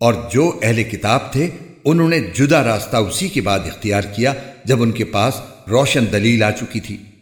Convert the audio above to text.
और जो अहले किताब थे, उन्होंने जुदा रास्ता उसी के बाद इख्तियार किया जब उनके पास रोशन दलील आ चुकी थी।